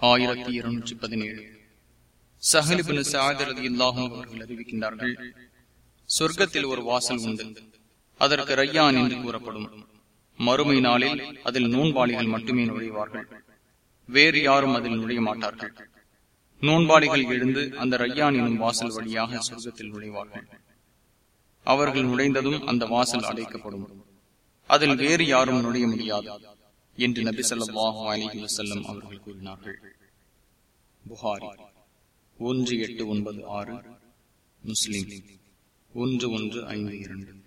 ஆயிரத்தி இருநூற்றி பதினேழு. சஹலிபின் சாதரதி இல்லாகும் அவர்கள் அறிவிக்கின்றார்கள் சொர்க்கத்தில் ஒரு வாசல் உண்டு அதற்கு ரையான் என்று கூறப்படும். மறுமை நாளில் அதில் நோன்பாளிகள் மட்டுமே நுழைவார்கள் வேறு யாரும் அதில் நுழைய மாட்டார்கள் நோன்பாளிகள் எழுந்து அந்த ரையான் எனும் வாசல் வழியாக சொர்க்கத்தில் நுழைவார்கள். அவர்கள் நுழைந்ததும் அந்த வாசல் அடைக்கப்படும் அதில் வேறு யாரும் நுழைய முடியாது. என்று நபி சொல்லாஹு அலிஹி வசல்லம் அவர்கள் கூறினார்கள். புகாரி ஒன்று எட்டு ஒன்பது ஆறு முஸ்லிம் ஒன்று ஒன்று ஐந்து இரண்டு.